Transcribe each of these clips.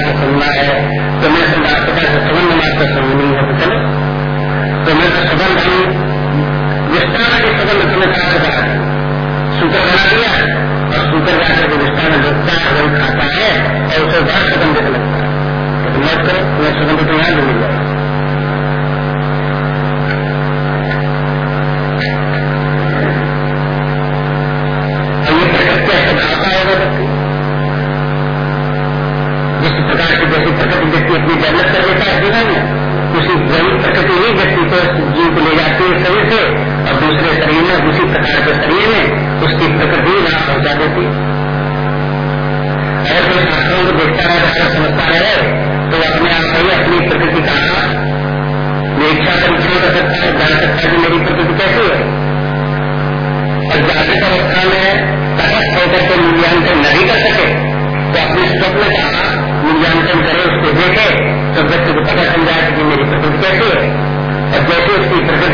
है तो सुनना है। तो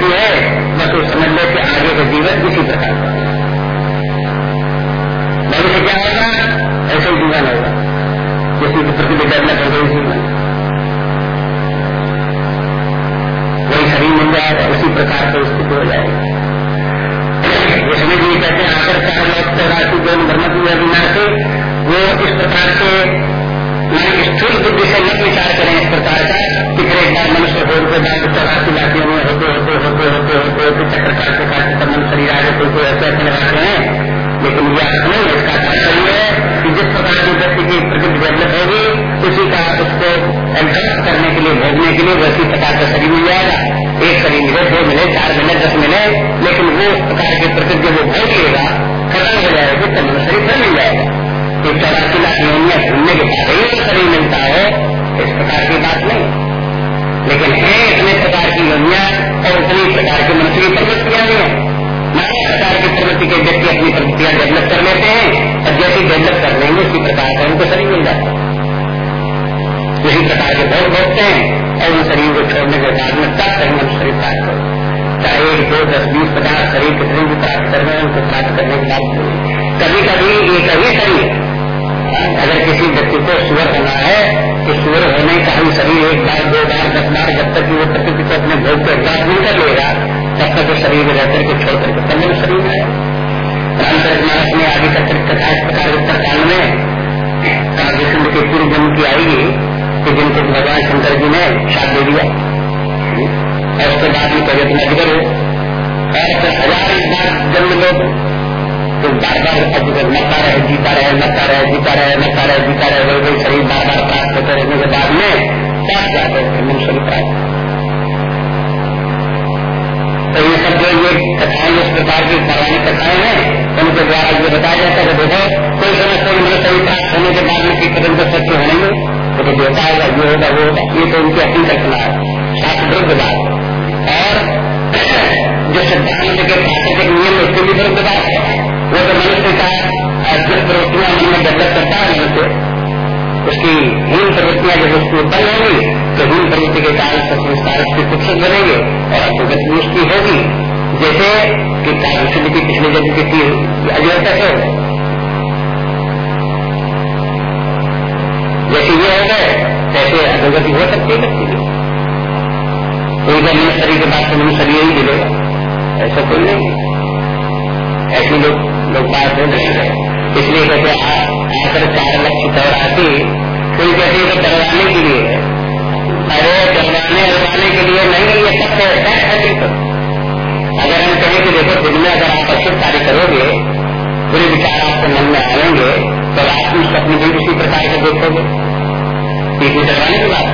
जो है बस वो तो समझ लो कि आगे का जीवन इसी प्रकार बाद शरीर मिलता है, इस प्रकार की बात नहीं। लेकिन है इतने प्रकार की योनिया और उतनी प्रकार की मनुष्य प्रवृत्तियाँ भी है। नाना प्रकार की प्रवृत्ति के व्यक्ति अपनी प्रवृत्तियाँ डेवलप कर लेते हैं और जैसे डेवलप कर लेंगे, उसी प्रकार का उनको शरीर मिल जाता है। उसी प्रकार के भोग भोगते हैं और उन शरीर को छोड़ने के बाद में तब कहीं हम शरीर प्राप्त करें चाहे एक, दो, दस, बीस पचास शरीर कितने भी प्राप्त कर रहे हैं, उनको प्राप्त करने के बाद कभी कभी एक ही शरीर अगर किसी व्यक्ति को सुअर होना है तो सुअर होने का ही शरीर एक बार, दो बार, दस बार, जब तक वो प्रकृति को अपने भोग को एहसास नहीं कर लेगा, तब तक वो शरीर में रह करके छोड़ करके मेरे शरीर में। रामचरित मानस में आगे का कथा इस प्रकार उत्तरकांड में काव्यखंड के पूर्व जन्म की आएगी कि जिनको भगवान शंकर जी ने साथ दे दिया। और उसके बाद में कभी अपना जिगर हो। और हज़ार एक बार जन्म लोग तो बार बार अजगर मरता रहे मरता रहे वही शरीर बार बार प्राप्त होते रहने के बाद में सब जाते हैं मनुष्य प्राप्त। तो ये सब जो ये कथाएँ, इस प्रकार की पौराणिक कथाएँ हैं, उनके द्वारा ये बताया जाता है कि देखो, कोई समझते हैं मतलब शरीर प्राप्त होने के बाद में किस तक सत्य होने तो तो देवता होगा ये होगा, वो होगा। ये तो उनकी अपनी कल्पना है। शास्त्र विरुद्ध बात। और जो सिद्धांत के प्राकृतिक नियम, उसके भी विरुद्ध बात है। वो तो मनुष्य का जिस प्रवृत्तियाँ मन में डेवलप करता है मनुष्य उसकी हीन प्रवृत्तियाँ जब उसकी उत्पन्न होगी तो हीन प्रवृत्ति के कारण संस्कार उसके शिक्षित बनेंगे और अग्रगति उसकी होगी। जैसे कि काव्य की पिछले जन्म की थी अजय है जैसे ये हो गए तैसे अग्रगति हो सकती है व्यक्ति कोई मनुष्य शरीर के बाद मनुष्य शरीर ही मिलेगा, ऐसा कोई नहीं ऐसे लोग लोग बात हो नहीं रहे। इसलिए कहते आकर चार लक्ष्य चौरासी कोई कहते हैं डरवाने के लिए अरे, डरवाने डरवाने के लिए नहीं, ये सत्य है तो अगर हम कहें कि देखो, दिन में अगर आप अच्छे कार्य करोगे पूरे विचार आपके मन में आएँगे तो आप उस स्वप्न भी उसी प्रकार के देखोगे। कोई डरवाने की बात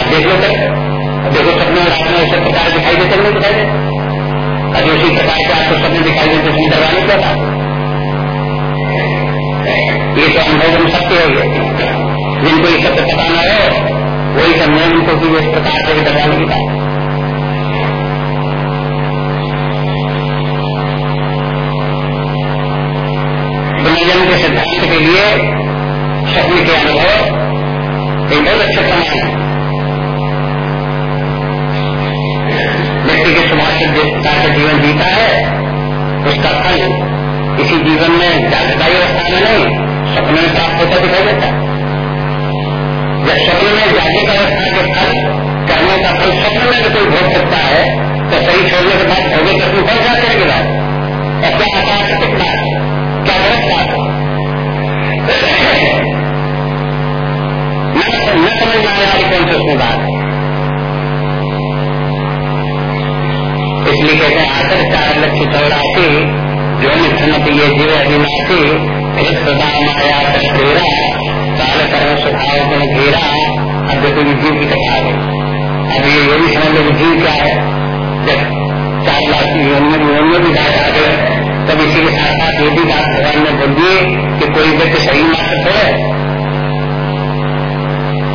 अब देख लो तक देखो, सपने रात में ऐसे प्रकार दिखाई देते नहीं दिखाई देते? अभी उसी प्रकार के आपको सपने दिखाई देते डरवाने क्या था ये तो अनुभव सत्य है। जिनको ये सत्य पता न हो, वही समझे उनको कि इस प्रकार से डरवाने की बात। पुनर्जन्म के सिद्धांत के लिए शक्ति के अनुभव एक बहुत अच्छा समय है। व्यक्ति के स्वभाव से जिस प्रकार का जीवन जीता है, उसका फल इसी जीवन में जागृताई अवस्था में नहीं, सपने में प्राप्त होता दिखाई देता। जब स्वप्न में जागृत अवस्था के फल, करने का फल स्वप्न में कोई भोग सकता है तो सही छोड़ने के बाद भोगे स्वप्न बढ़ जाते हैं बाद। और क्या अपाकृतिक बात क्या गलत बात है? न समझ में आया कौन से उसमें बात है। इसलिए कहते हैं, आकर चार लक्ष्य चौरासी जो निथनत ये जीव अविनाशी सदा माया तेरा काल कर्म स्वभाव गुण घेरा, अब देखो जीव की कथा है। अब ये ये भी समझ लो जीव क्या है। जब चार लाख की योनियों भी बात आ गए तब इसी के साथ साथ ये भी बात भगवान ने बोल दिए कि कोई व्यक्ति शरीर मात्र है।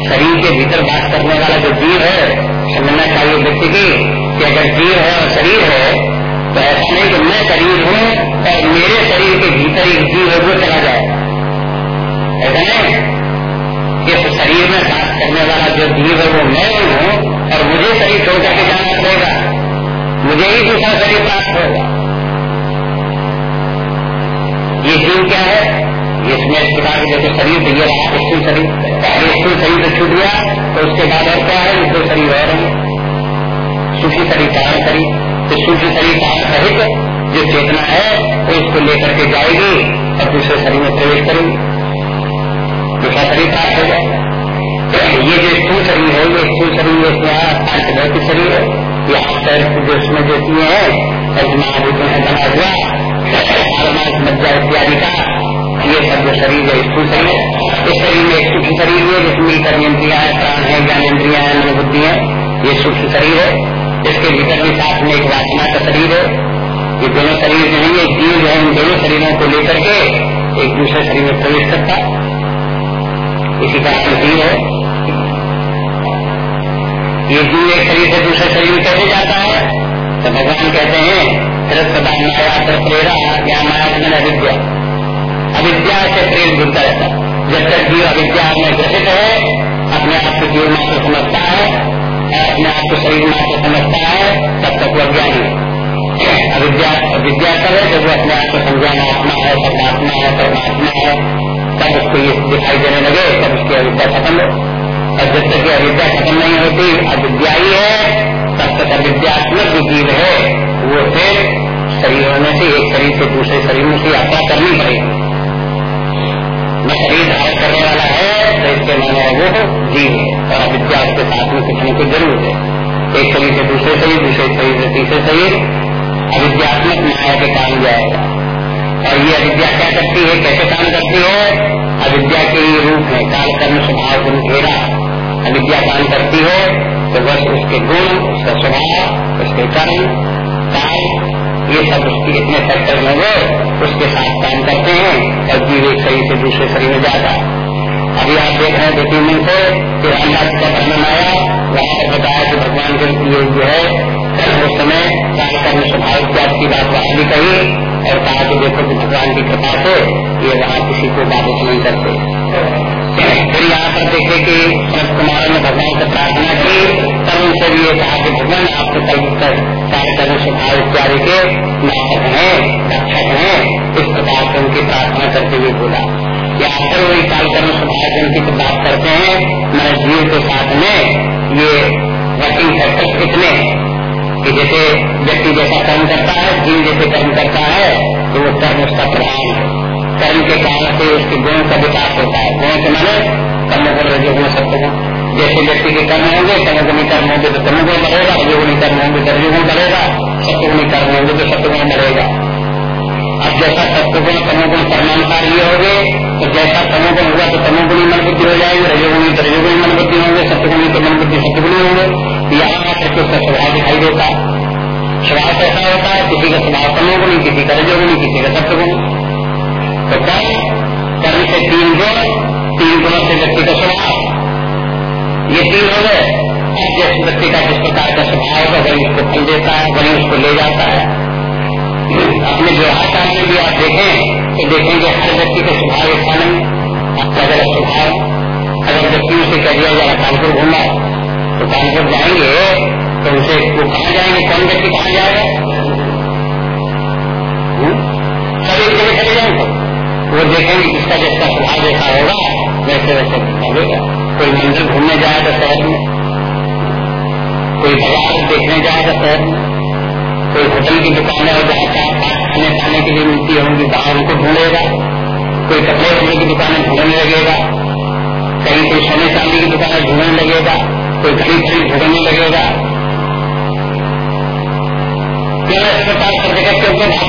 शरीर के भीतर बात करने वाला जो जीव है, समझना चाहिए व्यक्ति की कि अगर जीव है और शरीर है शरीर जीव है, वो चला जाए ऐसा नहीं इस शरीर में बात करने वाला जो जीव है, वो मैं ही हूँ और मुझे शरीर छोड़ करके जाना पड़ेगा। मुझे ही दूसरा शरीर प्राप्त होगा। ये जीव क्या है? इसमें इस प्रकार के जैसे शरीर ये रहा स्थूल शरीर। स्थूल शरीर से छूट गया तो उसके बाद और क्या है? दो शरीर और सूखी शरीर कारण शरीर। तो सूखी शरीर कारण सहित जो चेतना है, वो इसको लेकर के जाएगी और दूसरे शरीर में प्रवेश करेगी। दूसरा शरीर प्राप्त हो जाए ये जो स्थूल शरीर है, ये स्थूल शरीर पाँच शरीर है। ये शरीर जो इसमें जो चीज़ें हैं बना हुआ मज्जा इत्यादि का, ये सब जो शरीर है, स्थूल शरीर इस शरीर में एक सूक्ष्म शरीर है, जिसमें कर्मेंद्रिया है, प्राण है, ज्ञान इंद्रिया है बुद्धि है, ये सूक्ष्म शरीर है। इसके भीतर भी साथ में एक वासना का शरीर है। ये दोनों शरीर जो है जीव जो है इन दोनों शरीरों को लेकर के एक दूसरे शरीर में प्रवेश करता है। इसी का जीव है ये जीव एक शरीर से दूसरे शरीर में कैसे जाता है? तो भगवान कहते हैं फिर सदा माया प्रेरा या माया में अविद्या। अविद्या से प्रेम जुड़ता रहता जब तक जीव अविद्या में ग्रसित है, अपने आप को जीव मात्र समझता है, अपने आप को शरीर मात्र समझता है, तब तक वो अज्ञानी है। विद्या कब है जब वो अपने आप को समझाना आत्मा है परमात्मा है परमात्मा है तब उसको ये दिखाई देने लगे तब उसकी अविद्या खत्म हो और जब तक अविद्या खत्म नहीं होती अविद्या ही है तब तक अविद्यात्मक जो जीव है वो फिर शरीर होने से एक शरीर से दूसरे शरीर में से यात्रा करनी पड़ेगी न शरीर धारण करने वाला है तो इसके माने वो जीव है और अविद्या उसके साथ में कुछ न कुछ ज़रूर है? एक शरीर से दूसरे शरीर दूसरे शरीर से तीसरे शरीर। अविद्यात्मक माया के काम जाएगा और ये अविद्या क्या करती है, कैसे काम करती है? अविद्या के ही रूप में काल कर्म स्वभाव गुण घेरा। अविद्या काम करती है तो बस उसके गुण, उसका स्वभाव, उसके कर्म काल, ये सब उसकी इतने फैक्टर में वो उसके साथ काम करते हैं, और जीव एक शरीर से दूसरे शरीर में जाता अभी आप देख रहे हैं दो तीन दिन से कि का वर्णन आया, वहाँ पर बताया कि भगवान के लिए जो है। उस समय काम कर्म स्वभाव इत्यादि की बात वहाँ भी कही और कहा कि देखो कि भगवान की कृपा से ये वहाँ किसी को बाधित नहीं करते। फिर यहाँ पर देखे कि शरद कुमार ने भगवान से प्रार्थना की, तब उनसे भी ये कहा कि भगवान, आपके कार्यक्रम स्वभाव इत्यादि के नाटक हैं, रक्षक हैं, इस प्रकार से उनकी प्रार्थना करते हुए बोला। कि आखिर वही कार्यक्रम स्वभाव उनकी बात करते हैं। मेरे जीव के साथ में ये वर्किंग फैक्टर्स कितने कि जैसे व्यक्ति जैसा कर्म करता है, जीव जैसे कर्म करता है तो वो कर्म उसका प्रभाव है। कर्म के कारण से उसके गुण का विकास होता है। गुण के माने कर्म कर रजोगुण सत्य जैसे व्यक्ति के कर्म होंगे तमोगुणी कर्म होंगे तो तमोगुण बढ़ेगा। रजोगुणी कर्म होंगे तो रजोगुण बढ़ेगा। सत्यगुणी कर्म होंगे तो सत्यगुण बढ़ेगा। अब जैसा सत्यगुण तमोगुण कर्मानुसार ये होंगे तो जैसा तमोगुण हुआ तो तमोगुणी मन बुद्धि हो जाएगी, रजोगुणी तो रजोगुणी मन बुद्धि होंगे सत्यगुणी तो मन बुद्धि सत्यगुणी होंगे यहाँ आकर के उसका स्वभाव दिखाई देता है। स्वभाव कैसा होता है? किसी का स्वभाव तमोगुणी, किसी का रजोगुणी, किसी का सत्यगुणी तो कर्म कर्म से तीन गुण, तीन गुणों से व्यक्ति का स्वभाव। ये तीन हो गए। जिस व्यक्ति का जिस प्रकार का स्वभाव होगा वही उसको फल देता है, वही उसको ले जाता है। अपने व्यवहार में भी आप देखें तो देखेंगे हर व्यक्ति का स्वभाव नहीं। आपका अगर स्वभाव, अगर व्यक्ति उसे कह दिया जाए, कानपुर घूमना तो कानपुर जाएँगे तो उसे वो कहाँ जाएँगे? कौन व्यक्ति कहाँ जाएगा? सब एक जगह चले जाएँगे वो देखेंगे जिसका जैसा स्वभाव जैसा होगा, वैसे वैसे चलेगा कोई मंदिर घूमने जाएगा शहर में, कोई बाज़ार देखने जाएगा शहर में। कोई होटल की दुकान है, जहाँ खाने खाने के लिए मिलती होंगी, वहाँ उनको ढूंढेगा। कोई कपड़े धोने की दुकानें ढूँढने लगेगा। कहीं कोई सोने चांदी की दुकानें ढूँढने लगेगा। कोई घड़ी घड़ी ढूँढने लगेगा। इस प्रकार सब जगह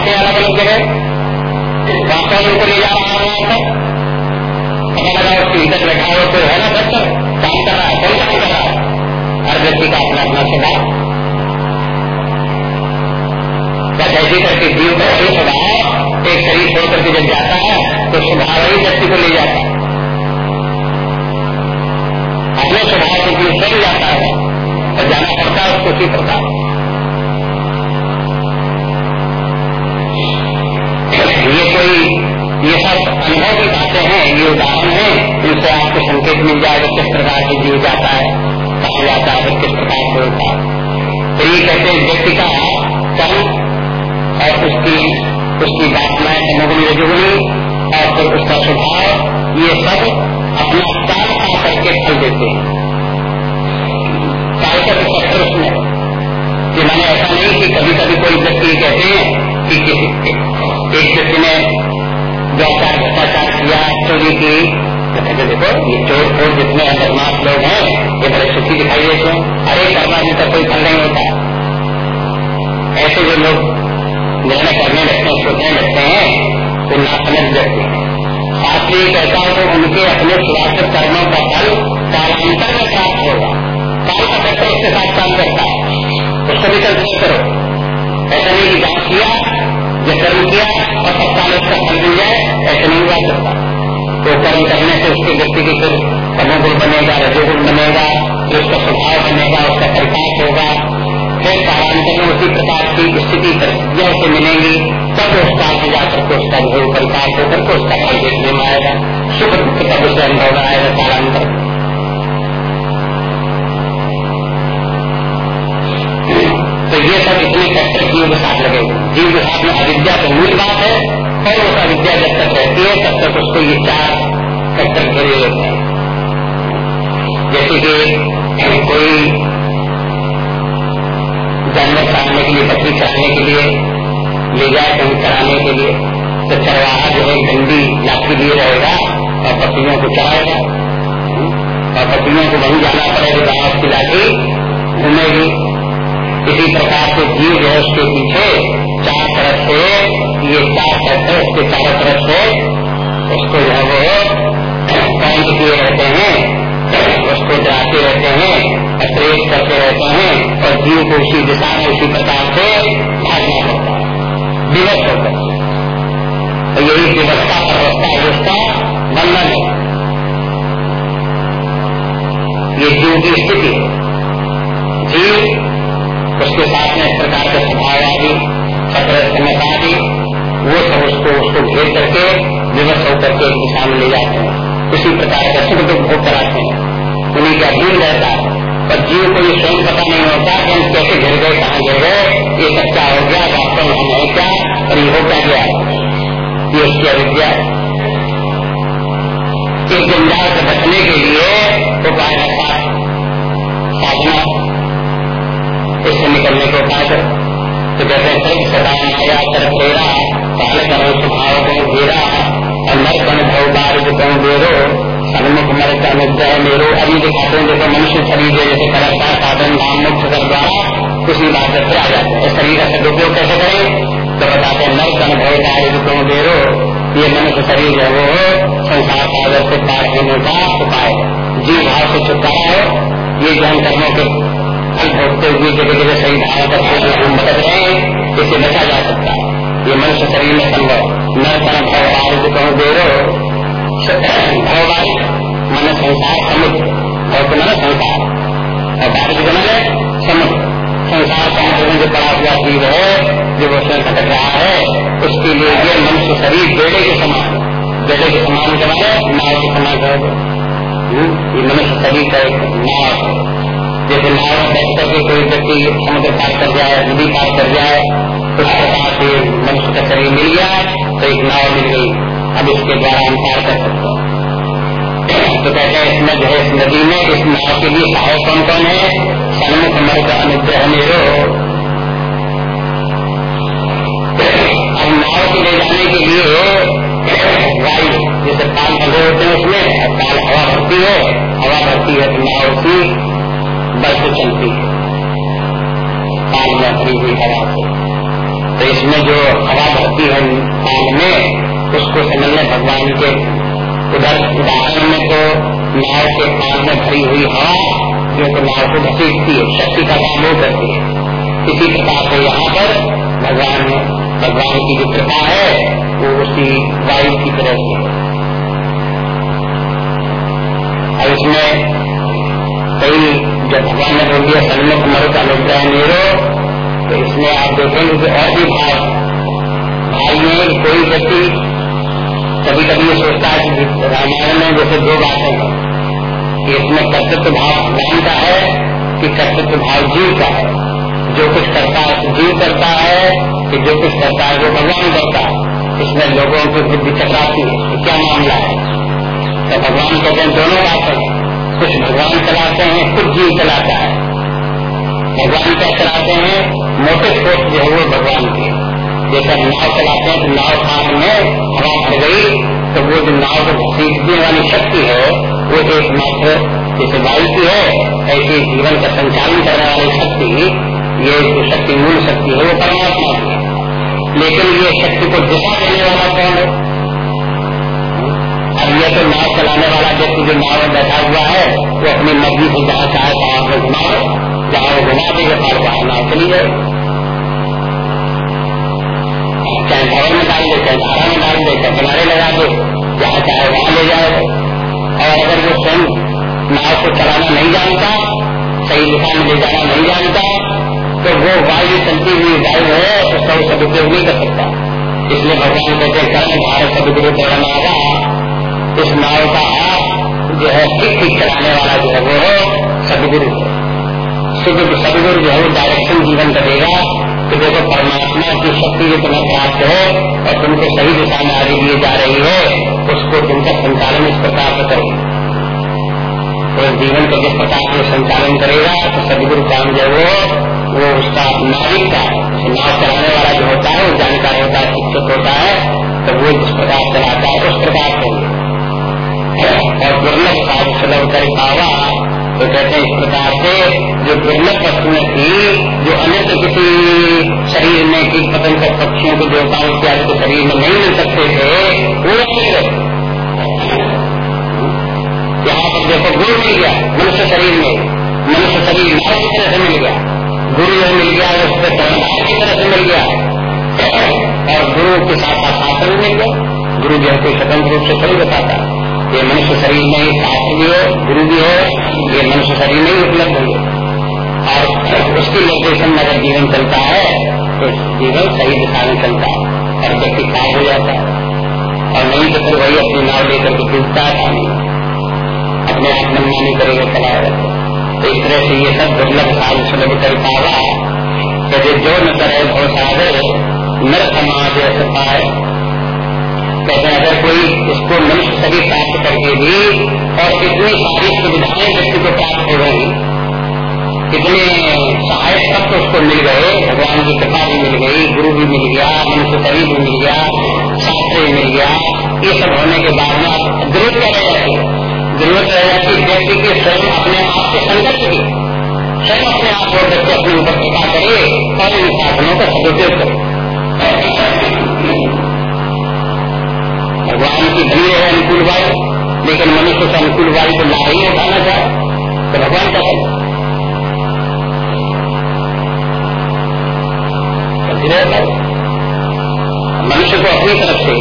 के अलग अलग जगह? वास्तव उनको ले जा रहा है वहाँ पर। पता लगा उसकी इज़्ज़त रखा हुआ कोई है ना डॉक्टर काम कर रहा है कौन काम कर रहा है। हर व्यक्ति का अपना अपना स्वभाव। जैसे करके जीव का सही स्वभाव, एक शरीर छोड़ करके जब जाता है तो स्वभाव ही व्यक्ति को ले जाता है। अपने स्वभाव को जीव चल जाता है। और जाना पड़ता है, उसको उसी प्रकार ये कोई, ये सब अनुभव की बातें हैं, ये उदाहरण है इनसे आपको संकेत मिल जाएगा किस प्रकार से जीव जाता है, कहा जाता है, किस प्रकार से होता है। तो ये कहते हैं, व्यक्ति का कर्म और उसकी उसकी वासनाएँ तमोगुणी रजोगुणी और फिर उसका स्वभाव ये सब अपना काल पा करके फल देते हैं। का उसमें कि मैंने ऐसा नहीं कि कभी कभी कोई व्यक्ति कहते हैं कि किसी, एक व्यक्ति ने व्यवसाय भ्रष्टाचार किया, चोरी की तो देखो, ये चोर चोर जितने बदमाश लोग हैं, ये बड़े सुखी दिखाई देते हैं। अरे करना भी तो कोई फल नहीं होता। ऐसे जो लोग निर्णय करने लगते हैं सोचने लगते हैं तो ना समझ व्यक्ति। ये कहता है तो उनके अपने सुरक्षित कर्मों का फल कालांतर में प्राप्त होगा। काल का चक्कर उसके साथ काम करता है। उसको भी कल्पना करो। ऐसा नहीं कि जाँच किया जो कर्म किया, और तत्काल उसका फल मिल जाए, ऐसे नहीं हुआ सकता तो कर्म करने से उसके व्यक्ति के फिर तमोगुण बनेगा, रजोगुण बनेगा फिर उसका स्वभाव बनेगा, उसका प्रकाश होगा फिर कालांतर में उसी प्रकार की स्थिति परिस्थितियों से मिलेंगी, तब उस काल में जाकर के उसका जो परिपाक होकर के उसका फल देखने में आएगा। सुख दुख तब उसे अनुभव आएगा कालांतर। तो ये सब इतने फैक्टर जीव के साथ लगे। जीव के साथ में अविद्या तो मूल बात है और उस अविद्या जब तक रहती है, तब तक उसको ये चार फैक्टर घेरे लेते हैं। जैसे कि कोई जानवर चराने के लिए बकरी चराने के लिए, ले जाए कहीं चराने के लिए। तो चरवाहा जो है डंडी लाठी लिए रहेगा और बकरियों को चराएगा और बकरियों को वहीं जाना पड़ेगा गाँव की लाठी। घूमेगी इसी प्रकार से जीव जो है, उसके पीछे चार तरफ़ से, ये चार तरफ़ है, उसके चारों तरफ़ से उसको जो है वो पॉइंट किए रहते हैं, उसको डराते रहते प्रेस करते रहते हैं और जीव को उसी दिशा में, उसी प्रकार से भागना पड़ता है। यही व्यवस्था अवस्था व्यवस्था बंधन है। ये जीव की स्थिति है। जीव, उसके साथ में इस प्रकार के स्वभाव आदि सत्र आदि, वो सब उसको उसको घेर करके विवश होकर के दिशा में ले जाते हैं। उसी प्रकार का सुख दुख भोग कराते हैं। उन्हीं का अधीन रहता पर जीव को ये स्वयं पता नहीं होता कि हम कैसे घिर गए, कहाँ घिर गए। ये सब क्या हो गया? वास्तव हम है क्या? और ये हो क्या गया? ये उसकी अविद्या इस जंजाल से बचने के लिए उपाय रखा साधना। इससे निकलने को उपाय करो तो जैसे सिर्फ़ सदा माया कर फेरा काल करो स्वभाव को घेरा। और नर कण भव बारिज कौन बेरो सन्मुख मर का अनुग्रह मेरो अभी दिखाते हैं जैसे मनुष्य शरीर है जैसे करता साधन नाम मुक्त कर द्वारा उसी बात से आ जाते हैं शरीर का सदुपयोग कैसे करें तो बताते हैं नर कण भव बारिज कौन बेरो ये मनुष्य शरीर है वो संसार सागर से पार होने का उपाय जीव भाव से छुटकारा है ये ज्ञान कर्मों के भोगते हुए जगह जगह सही धारा करते भटक रहे हैं इसे बचा जा सकता है ये मनुष्य शरीर में संभव न तन भगवान को कहूँ भगवान मन संसार समुद्र मन संसार। और को मन समुद्र। संसार समुद्र में जो पड़ा हुआ जीव है जो उसमें भटक रहा है उसके लिए ये मनुष्य शरीर बेड़े के समान बेड़े के समान के माने नाव के समान कहोगे हम्म, ये मनुष्य शरीर का एक नाव जैसे नाव में बैठ करके कोई व्यक्ति समुद्र पार कर जाए नदी पार कर जाए उस प्रकार से मनुष्य का शरीर मिल गया तो एक नाव मिल गई। अब इसके द्वारा हम कर सकते हैं। तो कहते हैं, इसमें जो है, इस नदी में, इस नाव के लिए सहायक कौन कौन है? सन्मुख मर का अनुग्रह मेरो अब नाव को ले जाने के लिए वायु जैसे पाल बंधे होते हैं उसमें, पाल हवा भरती है, हवा भरती है तो नाव की बल से चलती है। पाल में भरी हुई हवा से। तो इसमें जो हवा भरती है पाल में उसको समझने भगवान के उधर उदाहरण में तो नाव के पास में भरी हुई हवा जो तो नाव को घसीटती है, शक्ति का काम करती है। इसी प्रकार से यहाँ पर भगवान भगवान की जो कृपा है, वो उसी वायु की तरह से और इसमें कई जब भगवान ने बोल दिया, सन्मुख का अनुग्रह नीरो तो इसमें आप देखेंगे कि और भी भाव। भाई में कोई व्यक्ति कभी कभी ये सोचता है कि रामायण में जैसे दो बातें हैं, कि इसमें कर्तृत्व भाव भगवान का है, कि कर्तृत्व भाव जीव का है। जो कुछ करता है तो जीव करता है, कि जो कुछ करता है वो भगवान करता है। इसमें लोगों की बुद्धि चकराती है क्या मामला है? तो भगवान कहते हैं, दोनों बातें कुछ भगवान चलाते हैं, कुछ जीव चलाता है। भगवान क्या चलाते हैं? मोटे फोर्स जो है वो भगवान के। जैसे नाव चलाते हैं तो नाव काम में हवा भर गई तो वो जो नाव को सीखने वाली शक्ति है, वो एकमात्र जैसे वायु की है, ऐसी जीवन का संचालन करने वाली शक्ति, ये जो शक्ति, मूल शक्ति है, वो परमात्मा की है। लेकिन ये शक्ति को दिशा देने वाला कौन है? अब यह तो नाव चलाने वाला व्यक्ति जो नाव में बैठा हुआ है, वो अपनी मर्ज़ी से जहाँ चाहे वहाँ घुमाओ जहाँ वो घुमा देगा वहाँ नाव चली जाए। चाहे भवन में चाहे धारा में डाल दे चाहे किनारे लगा दे, जहाँ चाहे वहाँ ले जाए और अगर वो स्वयं नाव को चलाना नहीं जानता, सही दिशा में ले जाना नहीं जानता तो वो वायु चलती हुई वायु है, उसका वो सदुपयोग नहीं कर सकता। इसलिए भगवान कहते कर्म भारत सदुपयोग करना आगा इस नाव का जो है, ठीक ठीक चलाने वाला जो है, वो है सदगुरु। है सदगुरु जो है डायरेक्शन जीवन का देगा। कि देखो परमात्मा की शक्ति जो तुम्हें प्राप्त है और तुमको सही दिशा में आगे लिए जा रही है, उसको तुमका संचालन इस प्रकार से करो। तो जीवन का जिस प्रकार से संचालन करेगा तो सदगुरु काम जो वो वो उसका नाविक का नाव चलाने वाला जो होता है, वो जानकार होता है, शिक्षक होता है तो वो जिस प्रकार चलाता है, उस प्रकार से। और दुर्लभ साधु सुलभ कर पावा तो कहते हैं इस प्रकार से जो दुर्लभ वस्तुएँ थी, जो अन्य किसी शरीर में कीट पतंग पक्षियों के देवताओं इत्यादि के शरीर में नहीं मिल सकते थे, वो यहाँ पर देखो, गुरु मिल गया मनुष्य शरीर में। मनुष्य शरीर नाव की तरह से मिल गया। गुरु जो मिल गया उसके कर्मधार की तरह से मिल गया। और गुरु के साथ साथ मिल गया। गुरु जो है स्वतंत्र रूप से थोड़ी बताता ये मनुष्य शरीर में शास्त्र भी हो गुरु भी हो, ये मनुष्य शरीर में ही उपलब्ध होंगे। और उसके निर्देशन में अगर जीवन चलता है तो जीवन सही दिशा में चलता है और व्यक्ति खार हो जाता है। और नहीं तो फिर वही अपनी नाव लेकर के डूबता है पानी। अपने आप मनमानी करेगा चलाएगा तो इस तरह से ये सब दुर्लभ साल सुलभ कर पावा। तो जो न करे भो सागर नर समाज पाए। कहते हैं, अगर कोई इसको मनुष्य शरीर प्राप्त करके भी और इतनी सारी सुविधाएँ व्यक्ति को प्राप्त हो गई कितने सहायक तत्व उसको मिल गए, भगवान की कृपा भी मिल गई, गुरु भी मिल गया, मनुष्य शरीर भी मिल गया, शास्त्र भी मिल गया, ये सब होने के बाद में ज़रूरत क्या रह जाती ज़रूरत रह व्यक्ति के स्वयं अपने आप के संघर्ष की स्वयं अपने आप को व्यक्ति अपने ऊपर कृपा करे और इन साधनों का सदुपयोग करे। की भली है, अनुकूल वायु। लेकिन मनुष्य से अनुकूल वायु को ला ही उठाना चाहे तो भगवान का करें मनुष्य को अपनी तरफ़ से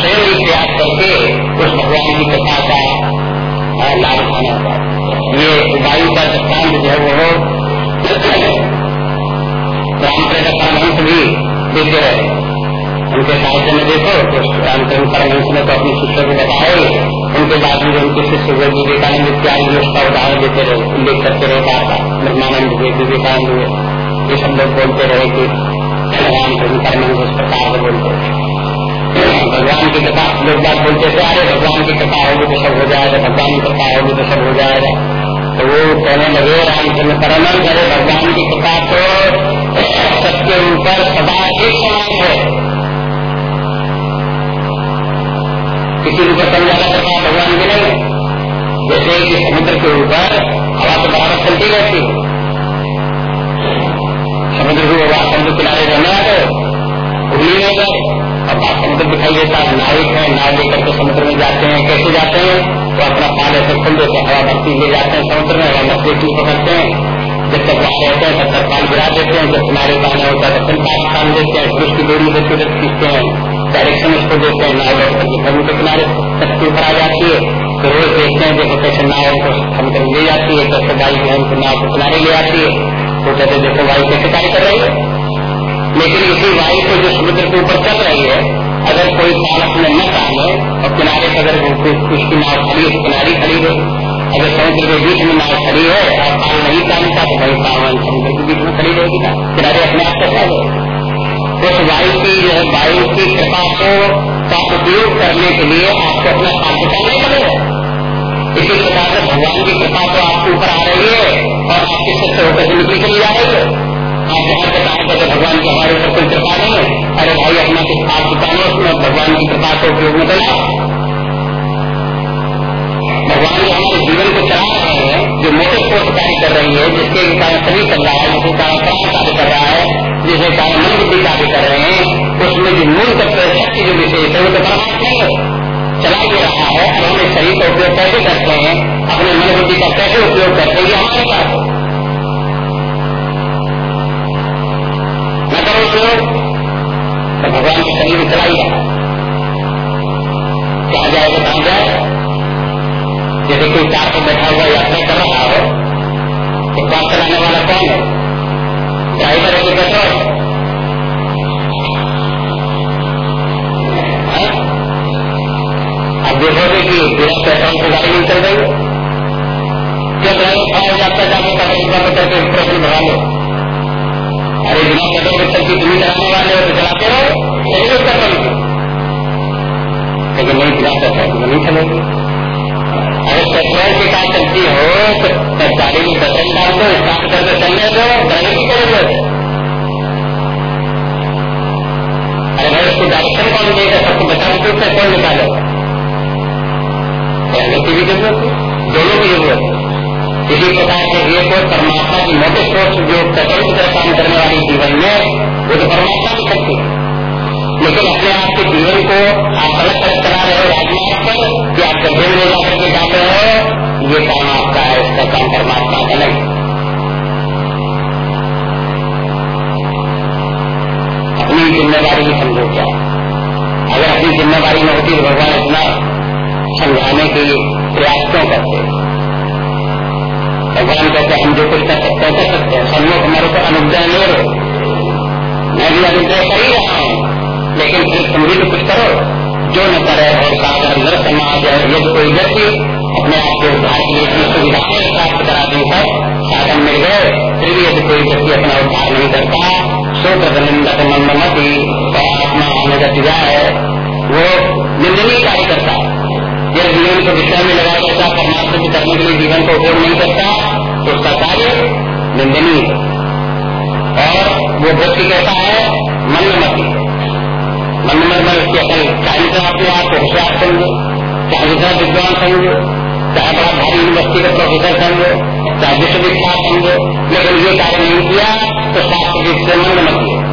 स्वयं ही प्रयास करके उस भगवान की कथा का लाभ उठाना चाहिए ये वायु का दृष्टांत जो है, वो रामचंद्र परमहंस भी देते रहे साहित्य में देखो तो रामचंद्र परमहंस ने तो अपने शिष्य को बताए उनके बाद में उनके शिष्य हुए विवेकानंद इत्यादि उसका उदाहरण देते रहे, उल्लेख करते रहे था ब्रह्मानंद हुए, विवेकानंद हुए। ये सब लोग बोलते रहे कि को कर्म इस प्रकार से बोलते भगवान की कृपा, लोग बात बोलते थे, अरे, भगवान की कृपा होगी तो सब हो जाएगा, भगवान की कृपा होगी तो सब हो जाएगा। तो वो कहने लगे, रामचंद्र परमन करे भगवान की कृपा तो सबके ऊपर सदा एक समान है। किसी के ऊपर कम ज़्यादा कृपा भगवान की नहीं। जैसे कि समुद्र के ऊपर हवा तो बराबर चलती रहती समुद्र को होगा समुद्र किनारे रहने आ गए में गए, और बात समुद्र दिखाई देता है नाविक है नाव लेकर के समुद्र में जाते हैं। कैसे जाते हैं? तो अपना पाल ऐसे खुल देते हवा भक्ति ले जाते हैं समुद्र में, हवा मछली की पकड़ते हैं। जब तक वहाँ रहते हैं, तब तक पाल गिरा देते हैं। जब किनारे पाना होता है तो फिर पाल देते हैं, फिर उसकी डोरी खींचते हैं। डायरेक्शन उसको देते हैं, नाव बैठ करके समुद्र के किनारे के ऊपर आ जाती है। तो रोज देखते हैं, देखो कैसे नाव समुद्र में ले जाती है, कैसे बाई जो है नाव को किनारे ले आती है। तो कहते देखो वायु कैसे कार्य कर रही है। लेकिन इसी वायु को जो समुद्र के ऊपर चल रही है, अगर कोई पालक में न टाले और किनारे पर अगर उसकी नाव खड़ी है, किनारी खड़ी है, अगर समुद्र के बीच में नाव खड़ी है और पाल नहीं टालता तो वही पावन समुद्र के बीच में खड़ी रहेगी ना। किनारे अपने आप कैसा है उस वायु की, जो है वायु की कृपा को का उपयोग करने के लिए आपको अपना पाल बचाना पड़ेगा। इसी प्रकार से भगवान की कृपा तो आपके ऊपर आ रही है और आपके सिर से होकर निकली चली जा रही है। आप जहाँ बताएँ कहते भगवान की हमारे ऊपर कोई कृपा नहीं है। अरे भाई, अपना कुछ आप बताने उसमें भगवान की कृपा को उपयोग में करा भगवान जो हमारे जीवन को चला रहे हैं, जो मोटे स्पोर्ट कार्य कर रही है, जिसके कारण शरीर चल रहा है जिसके कारण कार्य कर रहा है में जो मूल तत्व शक्ति जो विशेष है वो तो परमात्मा है। चला दे रहा है अब हम इस शरीर का उपयोग कैसे करते हैं, अपने मन बुद्धि का कैसे उपयोग करते हैं, ये हमारे पास हो। न करो उपयोग तो भगवान के शरीर चला ही जाए कहा जाए तो कहा जाए? जैसे कोई कार रहा जाता जाके कटोरी का पकड़ के प्रश्न भरा लो। अरे, बिना तक की तुम्हें चलाने वाले हो तो चलाते रहो चलिए उसका चलते लेकिन नहीं चलाता था तो नहीं चलेगी। अगर पेट्रोल के साथ चलती हो तो गाड़ी में पेट्रोल डाल दो, स्टार्ट करके चलने दो गाड़ी की करोगे अरे, भाई, उसको डायरेक्शन कौन देगा सबको बचा के पेट्रोल निकालेगा की भी ज़रूरत है। दोनों की ज़रूरत है। इसी प्रकार से ये को परमात्मा की मोटे सोच जो कटल की तरह काम करने वाली जीवन में वो तो परमात्मा की शक्ति है। लेकिन अपने आप के जीवन को आप अलग अलग करा रहे हो राजमार्ग पर कि आप गड्ढे में ले जाकर के जाते हो, ये काम आपका है उसका काम परमात्मा का नहीं। अपनी ज़िम्मेदारी भी समझो क्या? अगर अपनी ज़िम्मेदारी में होती तो भगवान इतना समझाने के प्रयास क्यों करते भगवान कहते, हम जो कुछ कर सकते हैं, कर सकते हैं। सब लोग हमारे को अनुग्रह ले रहे मैं भी अनुग्रह कर ही रहा हूँ। लेकिन फिर तुम भी तो कुछ करो। जो न करे, और सागर नर समाज है यदि कोई व्यक्ति अपने आप को उद्धार के लिए सुविधाएँ प्राप्त करा दी है, साधन मिल गए, फिर भी यदि कोई व्यक्ति अपना उद्धार नहीं करता, सो प्रनिंदक मंदमती आत्मा अनुगत जाए वो निंदनीय कार्य करता है। जीवन को विषय में लगा जाता परमात्मा की करने के लिए जीवन को उपयोग नहीं करता तो उसका कार्य निंदनीय है। और वो व्यक्ति कैसा है मंदमती मन में मैं उसकी अकल चाहे तो अपने आप होशियार समझो चाहे जितना विद्वान समझो चाहे बड़ा भारी यूनिवर्सिटी का प्रोफेसर समझो चाहे विश्वविख्यात समझो लेकिन ये कार्य नहीं किया तो शास्त्र से मंदमती है।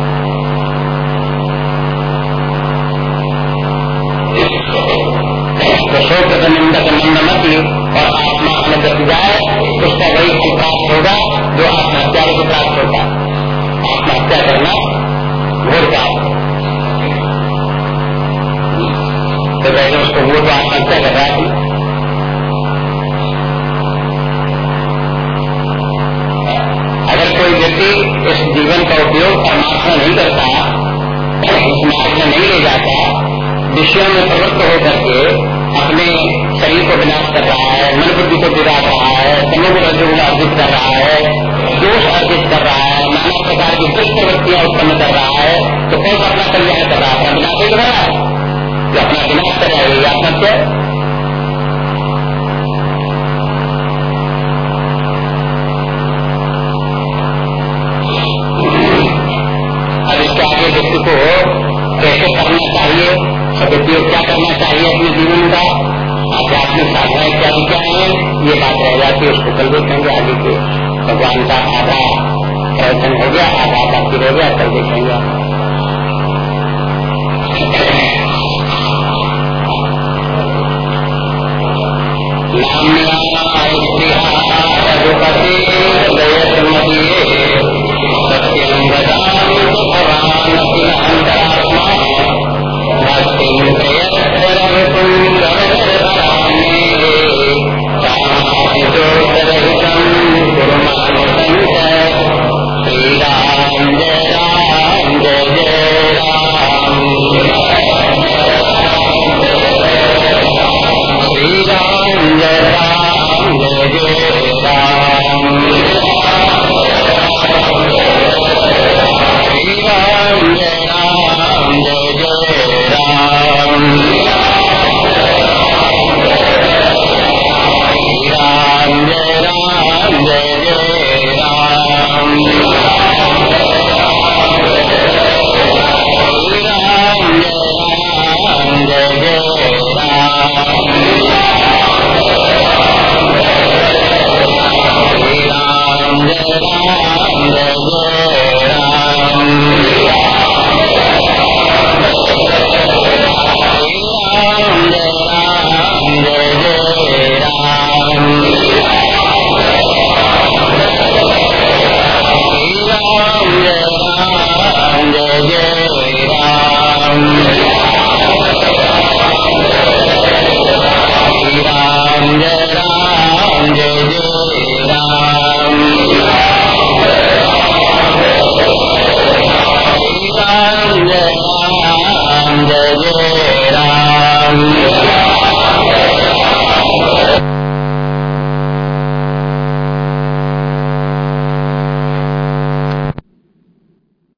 तो पहले उसको वो तो आत्महत्या कर रहा थी अगर कोई व्यक्ति इस जीवन का उपयोग परमात्मा नहीं करता मार्ग में नहीं ले जाता, विषयों में प्रवृत्त होकर के अपने शरीर को विनाश कर रहा है मन बुद्धि को बिगाड़ रहा है समग्र रजोगुण अर्जित कर रहा है, दोष अर्जित कर रहा है, नाना प्रकार की दुष्ट प्रवृत्तियाँ उत्पन्न कर रहा है तो कौन अपना कल्याण कर रहा है? अपना रहा है। अपना विनाश कर रहा आत्महत्या